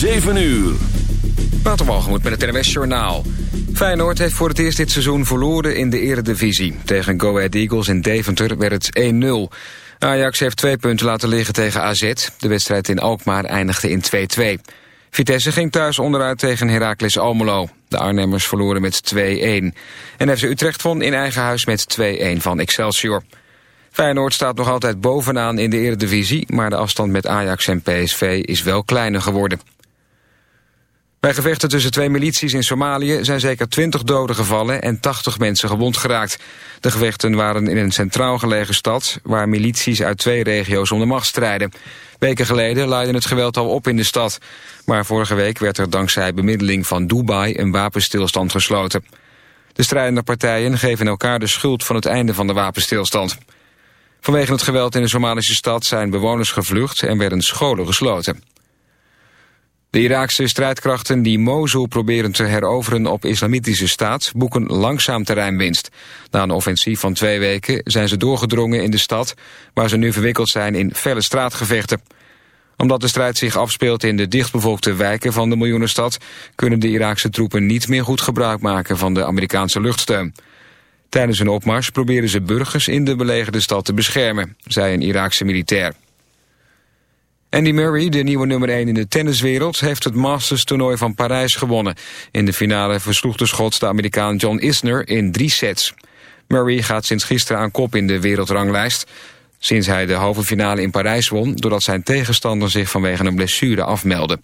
7 uur. Waterwalgemoed met het NWS Journaal. Feyenoord heeft voor het eerst dit seizoen verloren in de eredivisie. Tegen Go Ahead Eagles in Deventer werd het 1-0. Ajax heeft twee punten laten liggen tegen AZ. De wedstrijd in Alkmaar eindigde in 2-2. Vitesse ging thuis onderuit tegen Heracles Almelo. De Arnhemmers verloren met 2-1. En FC Utrecht won in eigen huis met 2-1 van Excelsior. Feyenoord staat nog altijd bovenaan in de eredivisie... maar de afstand met Ajax en PSV is wel kleiner geworden. Bij gevechten tussen twee milities in Somalië zijn zeker 20 doden gevallen en 80 mensen gewond geraakt. De gevechten waren in een centraal gelegen stad waar milities uit twee regio's om de macht strijden. Weken geleden leidde het geweld al op in de stad. Maar vorige week werd er dankzij bemiddeling van Dubai een wapenstilstand gesloten. De strijdende partijen geven elkaar de schuld van het einde van de wapenstilstand. Vanwege het geweld in de Somalische stad zijn bewoners gevlucht en werden scholen gesloten. De Iraakse strijdkrachten die Mosul proberen te heroveren op islamitische staat boeken langzaam terreinwinst. Na een offensief van twee weken zijn ze doorgedrongen in de stad waar ze nu verwikkeld zijn in felle straatgevechten. Omdat de strijd zich afspeelt in de dichtbevolkte wijken van de miljoenenstad kunnen de Iraakse troepen niet meer goed gebruik maken van de Amerikaanse luchtsteun. Tijdens hun opmars proberen ze burgers in de belegerde stad te beschermen, zei een Iraakse militair. Andy Murray, de nieuwe nummer 1 in de tenniswereld, heeft het Masters-toernooi van Parijs gewonnen. In de finale versloeg de Schots de Amerikaan John Isner in drie sets. Murray gaat sinds gisteren aan kop in de wereldranglijst. Sinds hij de halve finale in Parijs won, doordat zijn tegenstander zich vanwege een blessure afmeldde.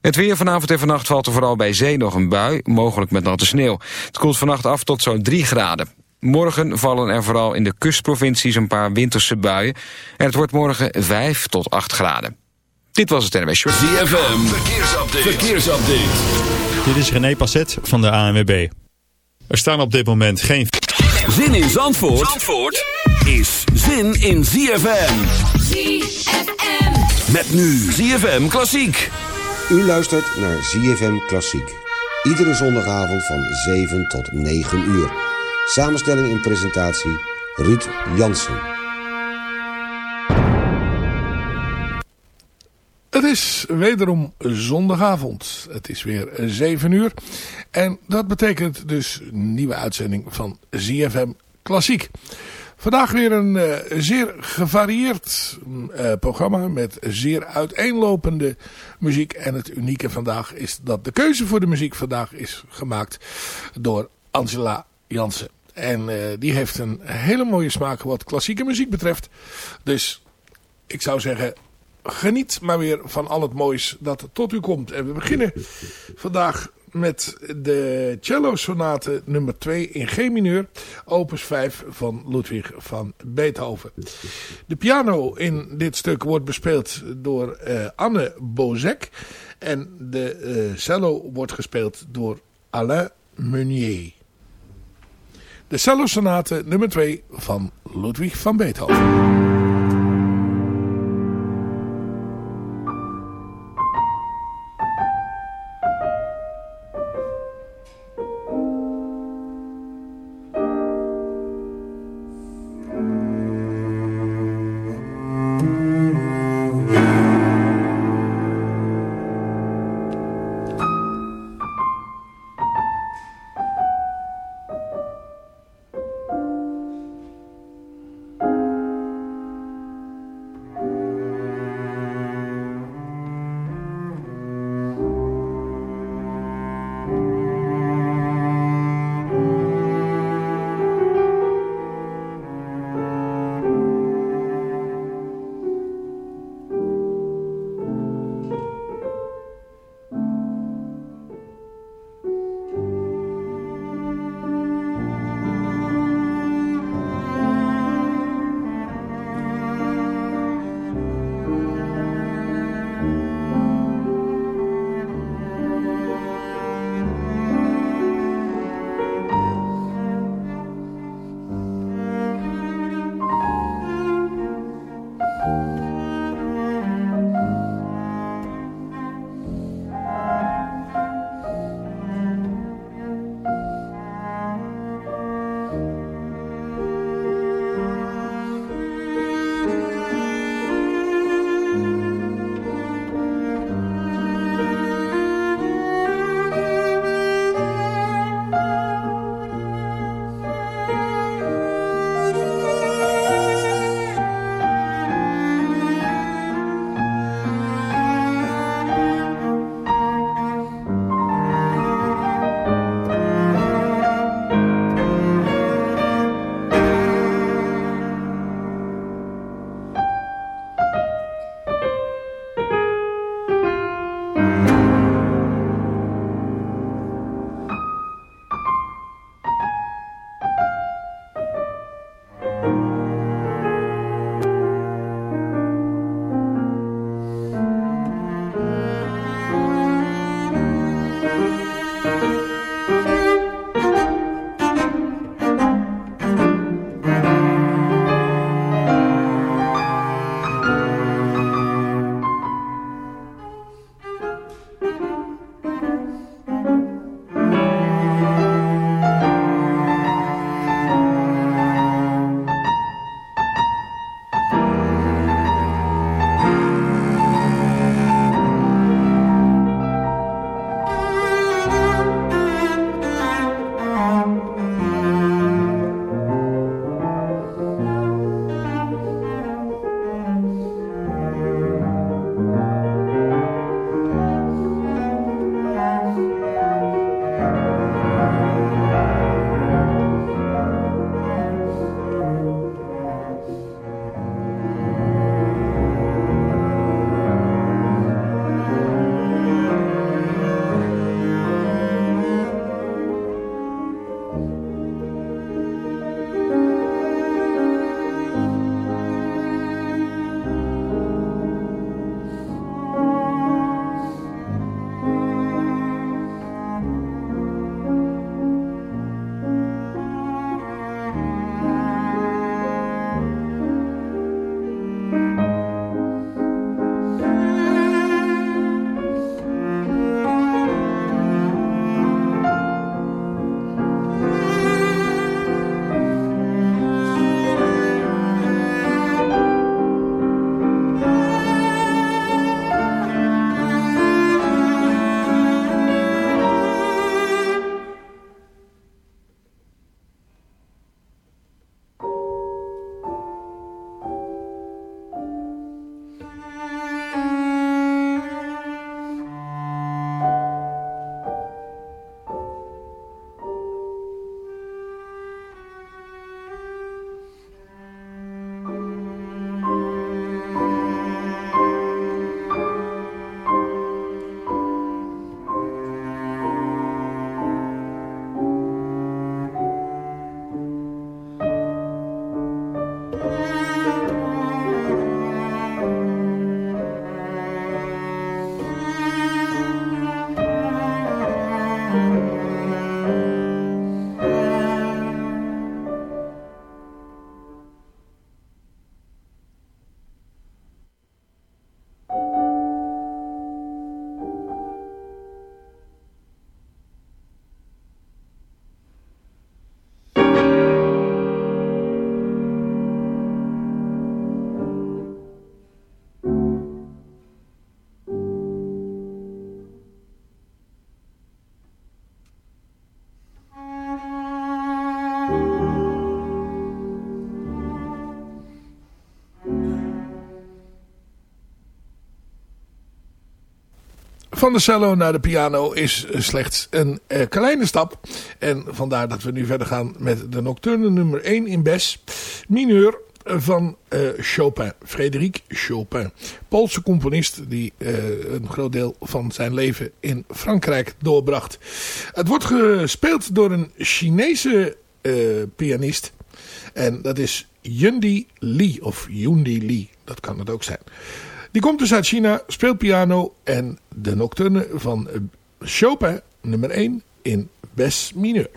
Het weer vanavond en vannacht valt er vooral bij zee nog een bui, mogelijk met natte sneeuw. Het koelt vannacht af tot zo'n 3 graden. Morgen vallen er vooral in de kustprovincies een paar winterse buien. En het wordt morgen 5 tot 8 graden. Dit was het NWS Short. ZFM, verkeersupdate. verkeersupdate. Dit is René Passet van de ANWB. Er staan op dit moment geen... Zin in Zandvoort, Zandvoort is zin in ZFM. ZFM. Met nu ZFM Klassiek. U luistert naar ZFM Klassiek. Iedere zondagavond van 7 tot 9 uur. Samenstelling en presentatie Ruud Jansen. Het is wederom zondagavond. Het is weer 7 uur. En dat betekent dus een nieuwe uitzending van ZFM Klassiek. Vandaag weer een uh, zeer gevarieerd uh, programma met zeer uiteenlopende muziek. En het unieke vandaag is dat de keuze voor de muziek vandaag is gemaakt door Angela Jansen. En uh, die heeft een hele mooie smaak wat klassieke muziek betreft. Dus ik zou zeggen, geniet maar weer van al het moois dat tot u komt. En we beginnen vandaag met de cello sonate nummer 2 in G mineur, opus 5 van Ludwig van Beethoven. De piano in dit stuk wordt bespeeld door uh, Anne Bozek en de uh, cello wordt gespeeld door Alain Meunier. De cello sonate nummer 2 van Ludwig van Beethoven. Van de cello naar de piano is slechts een uh, kleine stap. En vandaar dat we nu verder gaan met de nocturne nummer 1 in Bes. Mineur van uh, Chopin, Frédéric Chopin. Poolse componist die een groot deel van zijn leven in Frankrijk doorbracht. Het wordt gespeeld door een Chinese pianist. En dat is Yundi Lee of Yundi Lee, dat kan het ook zijn. Die komt dus uit China, speelt piano en de nocturne van Chopin nummer 1 in Bes mineur.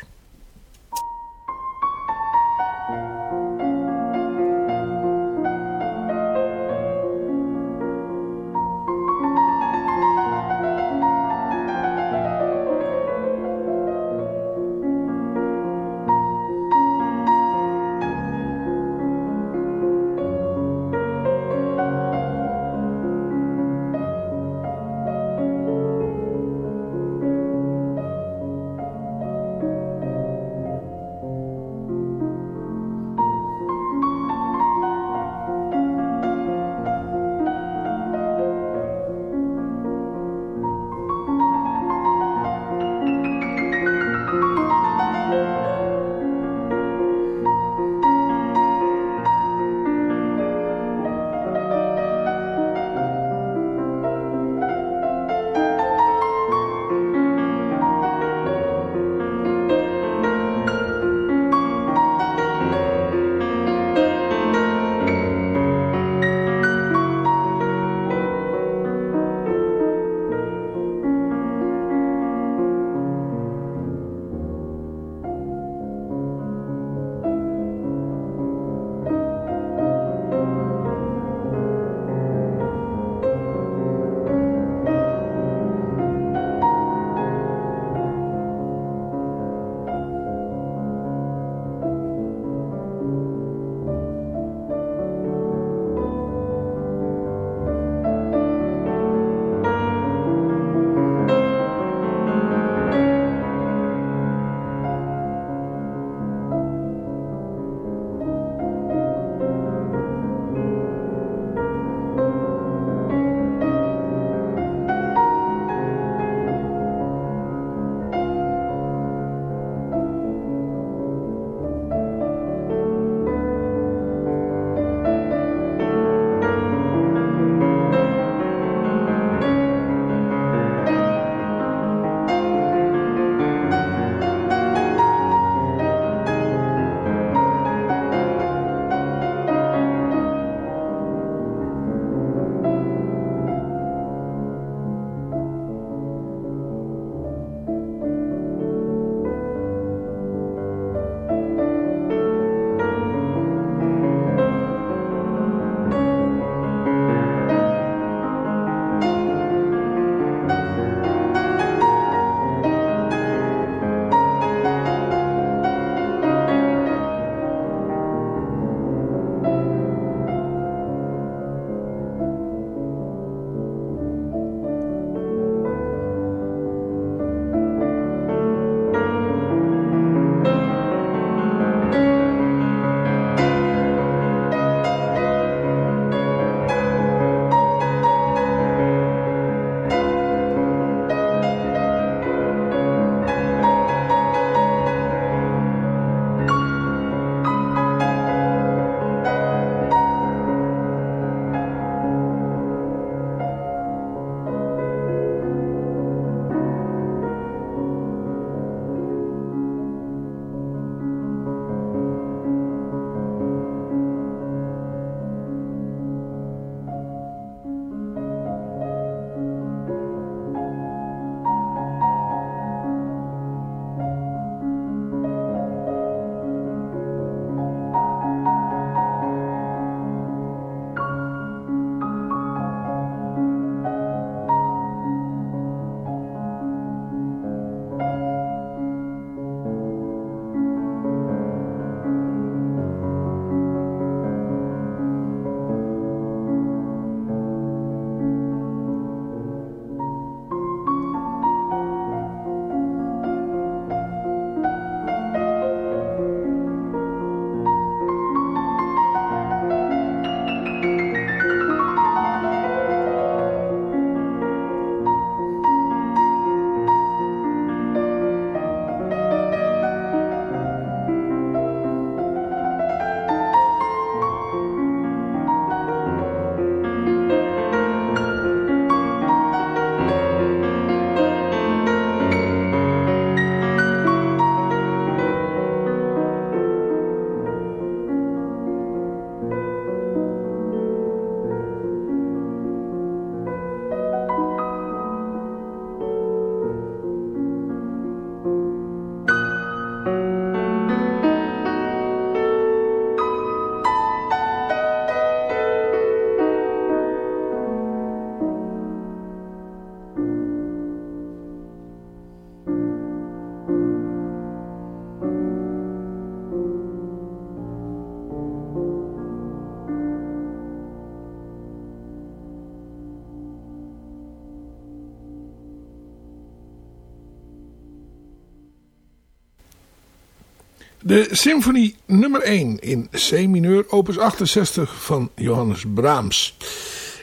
De symfonie nummer 1 in C-mineur, opus 68 van Johannes Brahms.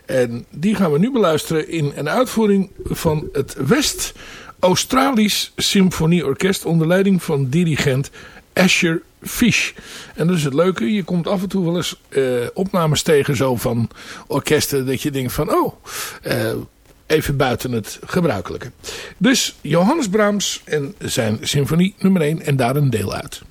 En die gaan we nu beluisteren in een uitvoering van het West-Australisch Symfonieorkest onder leiding van dirigent Asher Fish. En dat is het leuke, je komt af en toe wel eens uh, opnames tegen zo van orkesten dat je denkt van oh, uh, even buiten het gebruikelijke. Dus Johannes Brahms en zijn symfonie nummer 1 en daar een deel uit.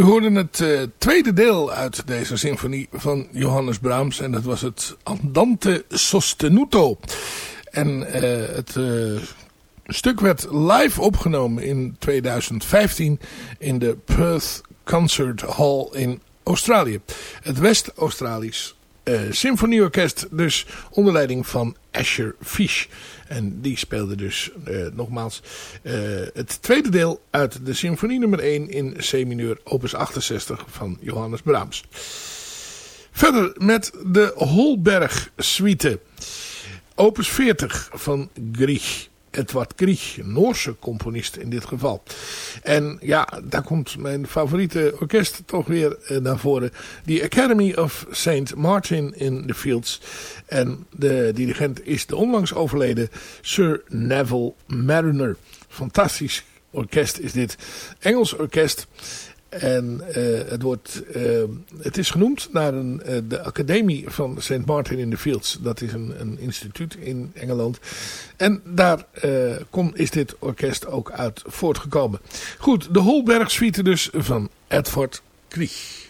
U hoorde het uh, tweede deel uit deze symfonie van Johannes Brahms. En dat was het Andante Sostenuto. En uh, het uh, stuk werd live opgenomen in 2015 in de Perth Concert Hall in Australië. Het West-Australisch uh, symfonieorkest dus onder leiding van Asher Fish. En die speelde dus uh, nogmaals uh, het tweede deel uit de symfonie nummer 1 in C-mineur opus 68 van Johannes Brahms. Verder met de Holberg suite opus 40 van Grieg. Edward Grieg, Noorse componist in dit geval. En ja, daar komt mijn favoriete orkest toch weer eh, naar voren. The Academy of St. Martin in the Fields. En de dirigent is de onlangs overleden Sir Neville Mariner. Fantastisch orkest is dit. Engels orkest. En uh, het, wordt, uh, het is genoemd naar een, uh, de Academie van St. Martin in the Fields. Dat is een, een instituut in Engeland. En daar kom, is dit orkest ook uit voortgekomen. Goed, de Holberg Suite dus van Edward Krieg.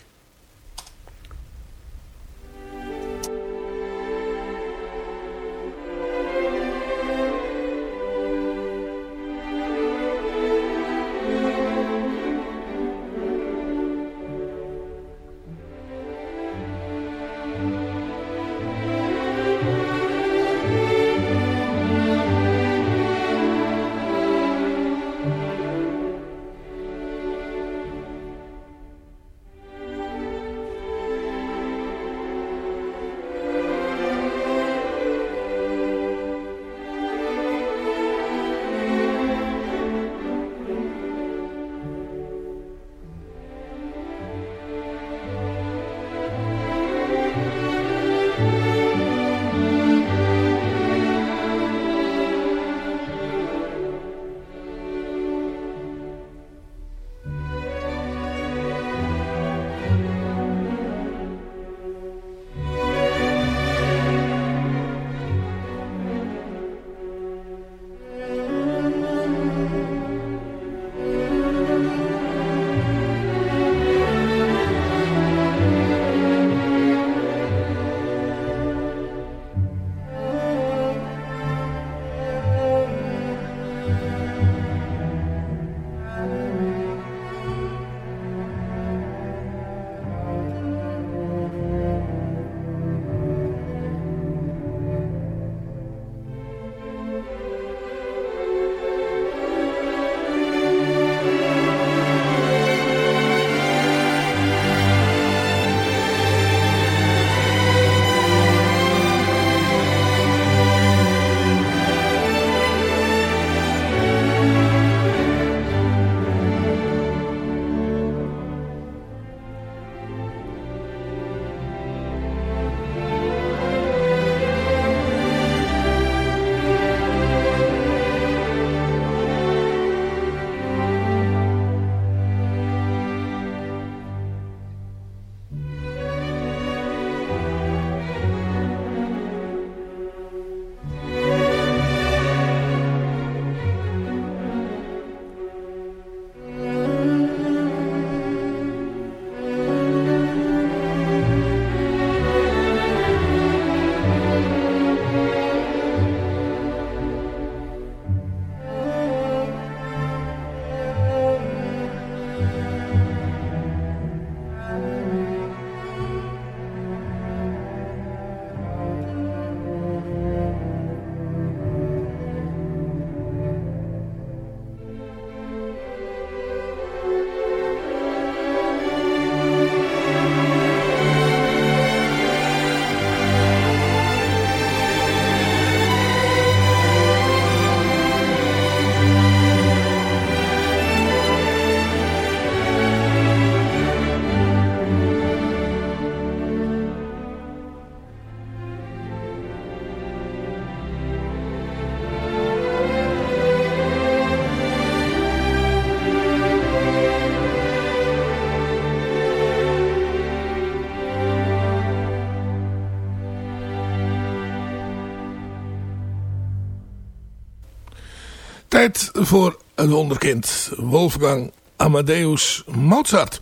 Voor een wonderkind. Wolfgang Amadeus Mozart.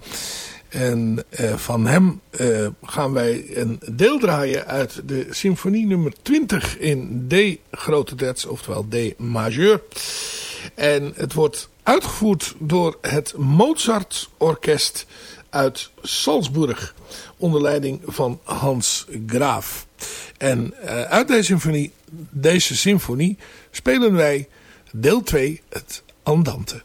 En uh, van hem uh, gaan wij een deel draaien uit de symfonie nummer 20 in D grote terts, oftewel D majeur. En het wordt uitgevoerd door het Mozart Orkest uit Salzburg onder leiding van Hans Graaf. En uh, uit deze symfonie, deze symfonie spelen wij deel 2, het Andante.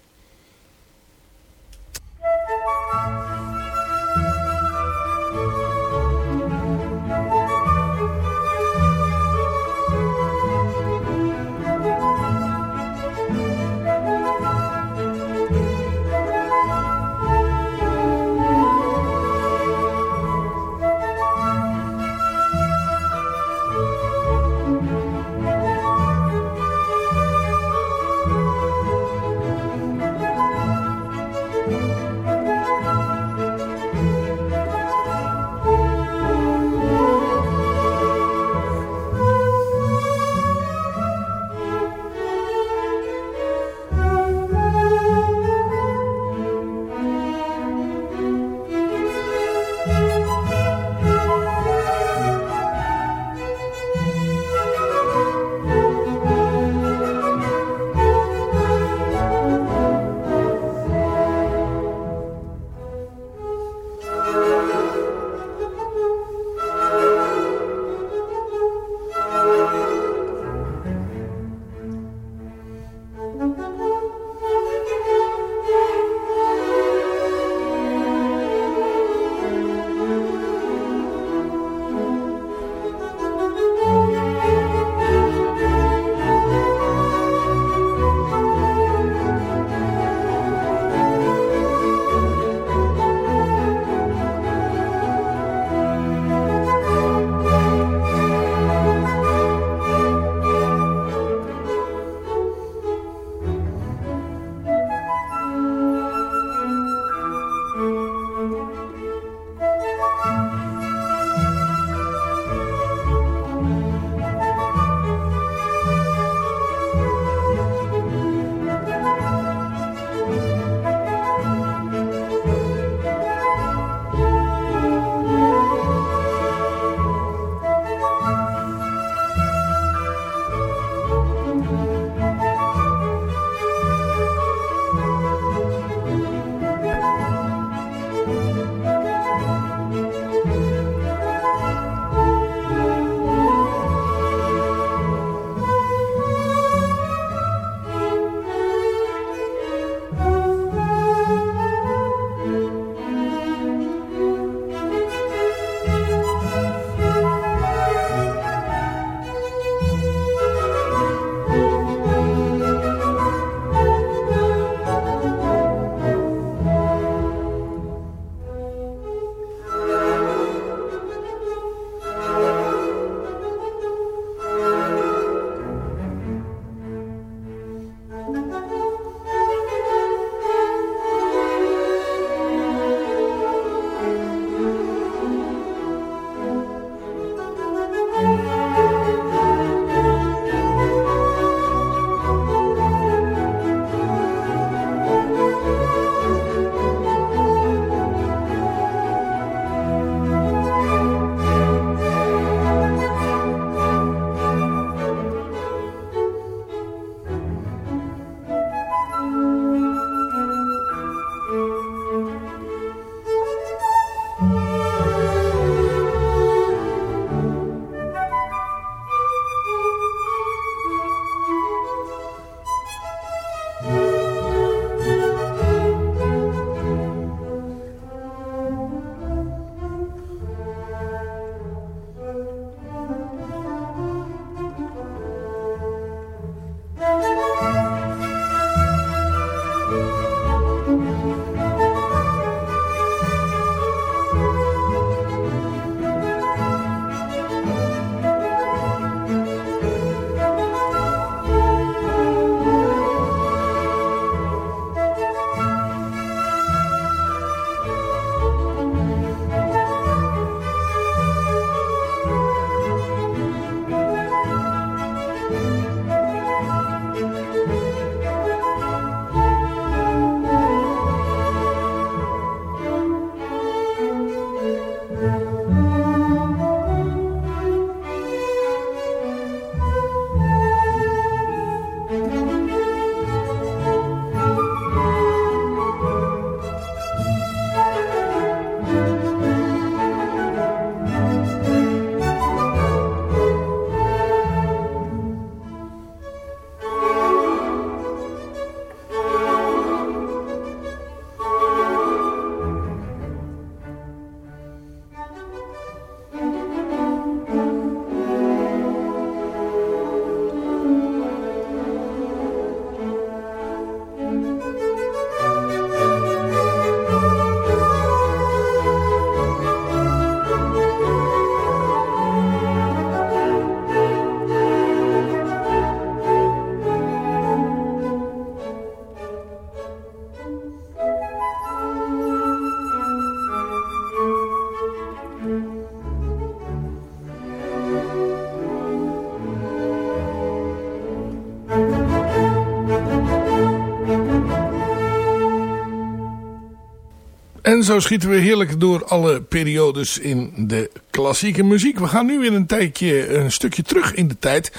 En zo schieten we heerlijk door alle periodes in de klassieke muziek. We gaan nu weer een tijdje, een stukje terug in de tijd.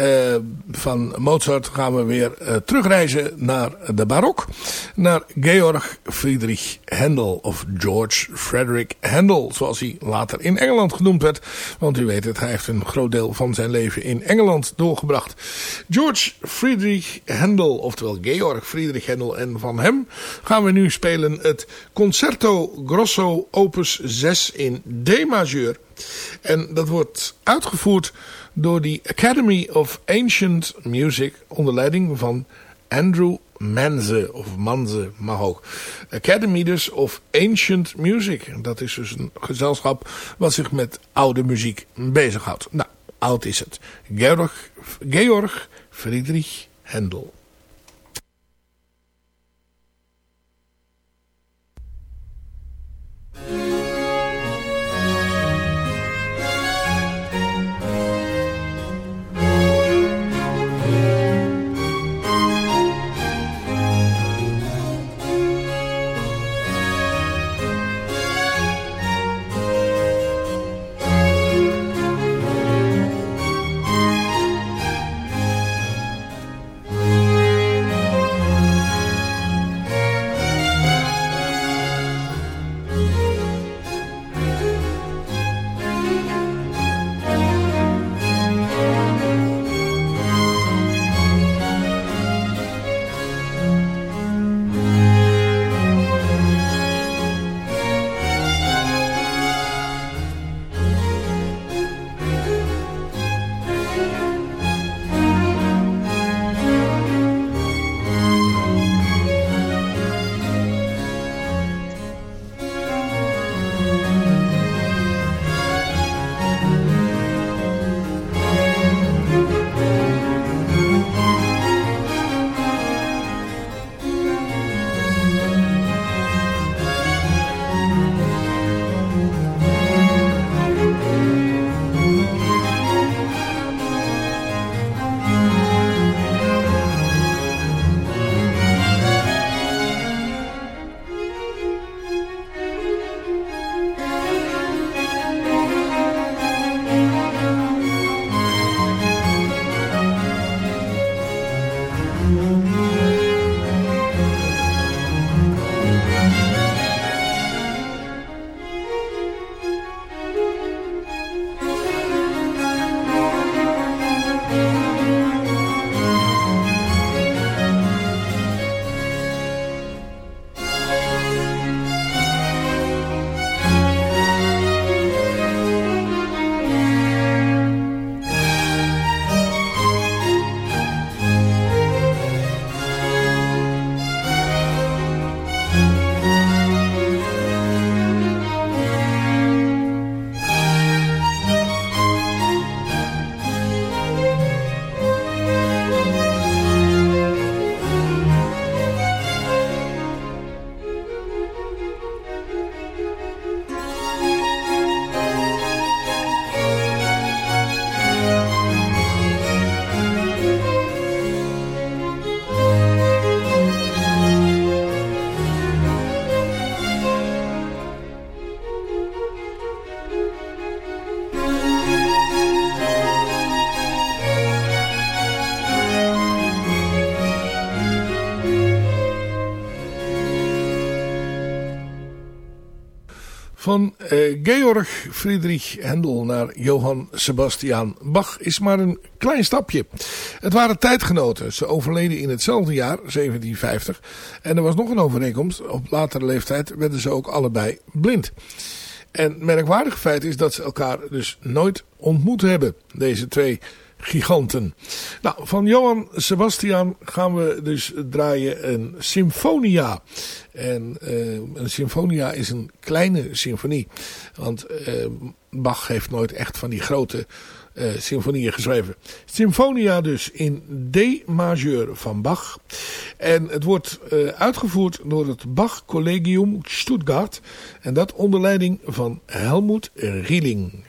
Uh, van Mozart gaan we weer uh, terugreizen naar de barok. Naar Georg Friedrich Handel of George Frederick Handel. Zoals hij later in Engeland genoemd werd. Want u weet het, hij heeft een groot deel van zijn leven in Engeland doorgebracht. George Friedrich Handel, oftewel Georg Friedrich Handel. En van hem gaan we nu spelen het Concerto Grosso opus 6 in D majeur. En dat wordt uitgevoerd door de Academy of Ancient Music onder leiding van Andrew Manze, of Manze mag ook. Academy dus of Ancient Music. Dat is dus een gezelschap wat zich met oude muziek bezighoudt. Nou, oud is het. Georg, Georg Friedrich Händel. Van uh, Georg Friedrich Händel naar Johann Sebastian Bach is maar een klein stapje. Het waren tijdgenoten. Ze overleden in hetzelfde jaar, 1750. En er was nog een overeenkomst. Op latere leeftijd werden ze ook allebei blind. En merkwaardig feit is dat ze elkaar dus nooit ontmoet hebben. Deze twee giganten. Nou, van Johan Sebastian gaan we dus draaien een symfonia. En uh, een symfonia is een kleine symfonie. Want uh, Bach heeft nooit echt van die grote uh, symfonieën geschreven. Symfonia dus in D majeur van Bach. En het wordt uitgevoerd door het Bach Collegium Stuttgart. En dat onder leiding van Helmut Rieling.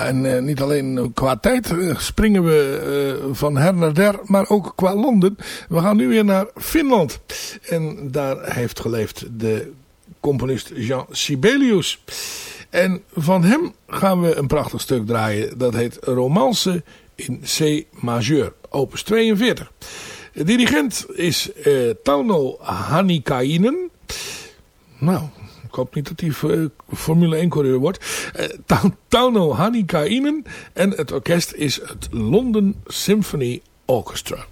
En uh, niet alleen qua tijd uh, springen we uh, van her naar der, maar ook qua Londen. We gaan nu weer naar Finland. En daar heeft geleefd de componist Jean Sibelius. En van hem gaan we een prachtig stuk draaien. Dat heet Romance in C majeur, opus 42. De dirigent is Tauno Hanikainen. Nou, ik hoop niet dat hij Formule 1 coureur wordt. Uh, Tauno Hanikainen. En het orkest is het London Symphony Orchestra.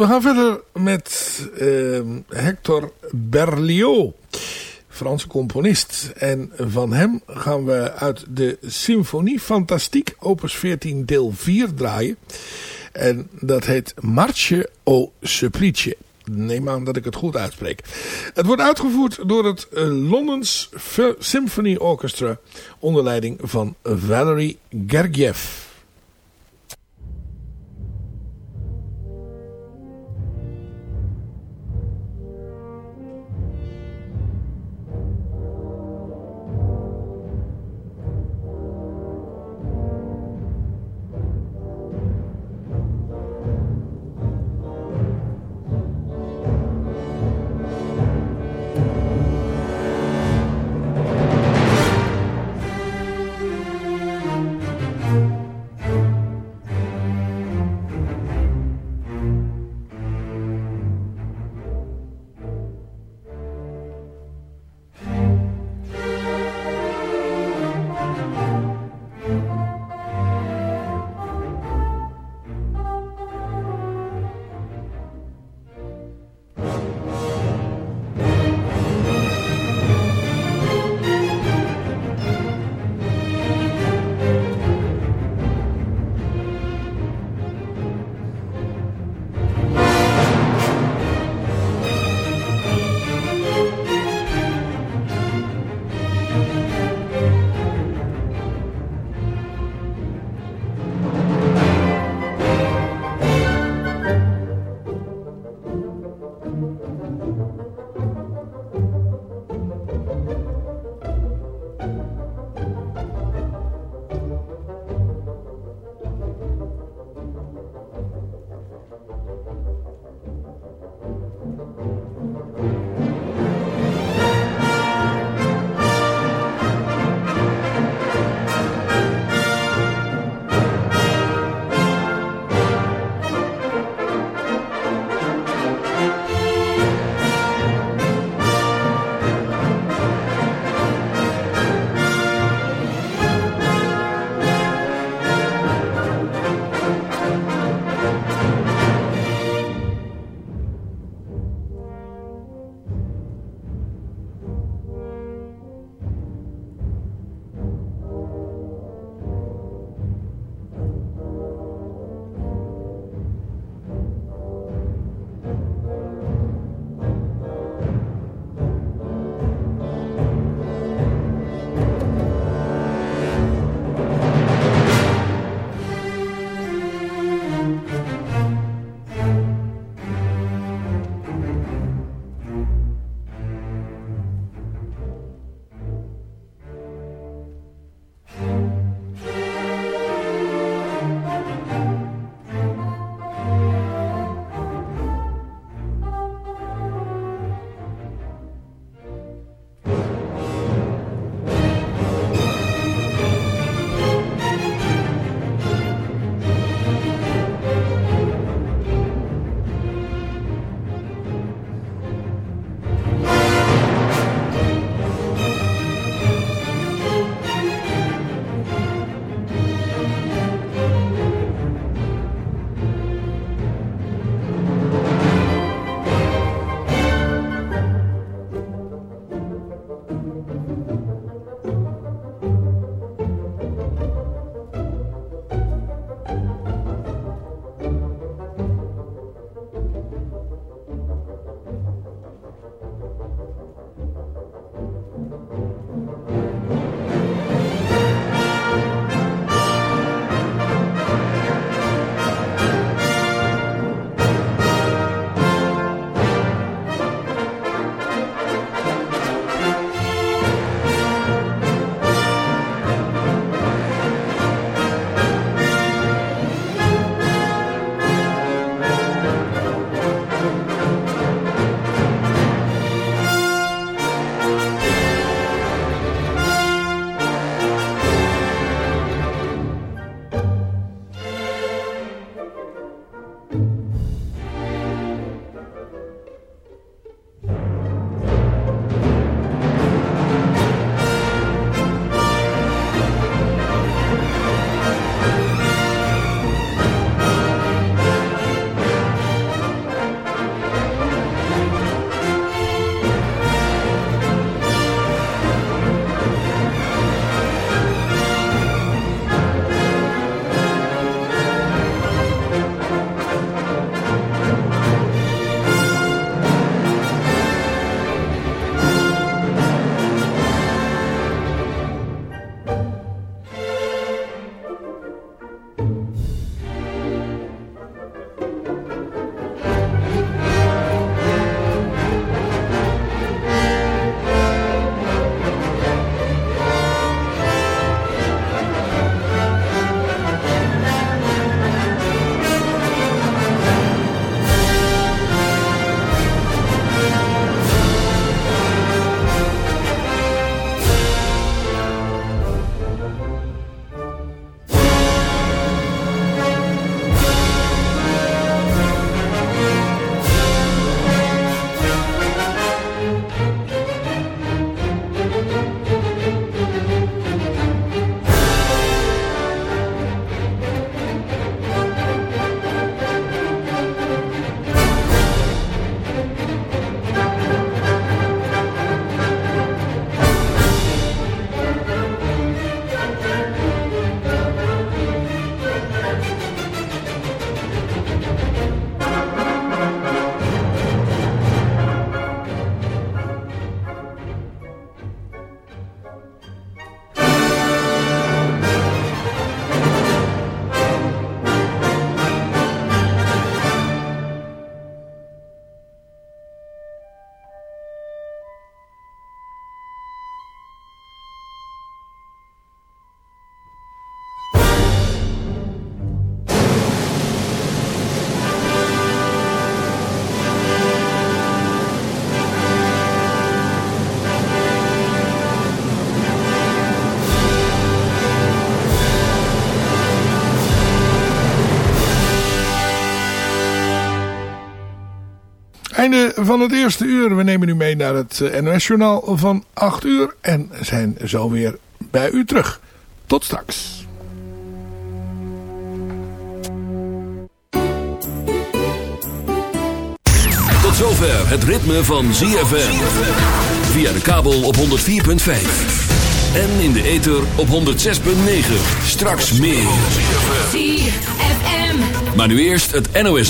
We gaan verder met uh, Hector Berlioz, Franse componist. En van hem gaan we uit de Symfonie Fantastique, opus 14 deel 4 draaien. En dat heet Marche au Supplice. Neem aan dat ik het goed uitspreek. Het wordt uitgevoerd door het Londens Symphony Orchestra onder leiding van Valery Gergiev. Einde van het eerste uur. We nemen u mee naar het eh, NOS-journaal van 8 uur. En zijn zo weer bij u terug. Tot straks. Tot zover het ritme van ZFM. Via de kabel op 104.5. En in de ether op 106.9. Straks meer. ZFM. Maar nu eerst het NOS.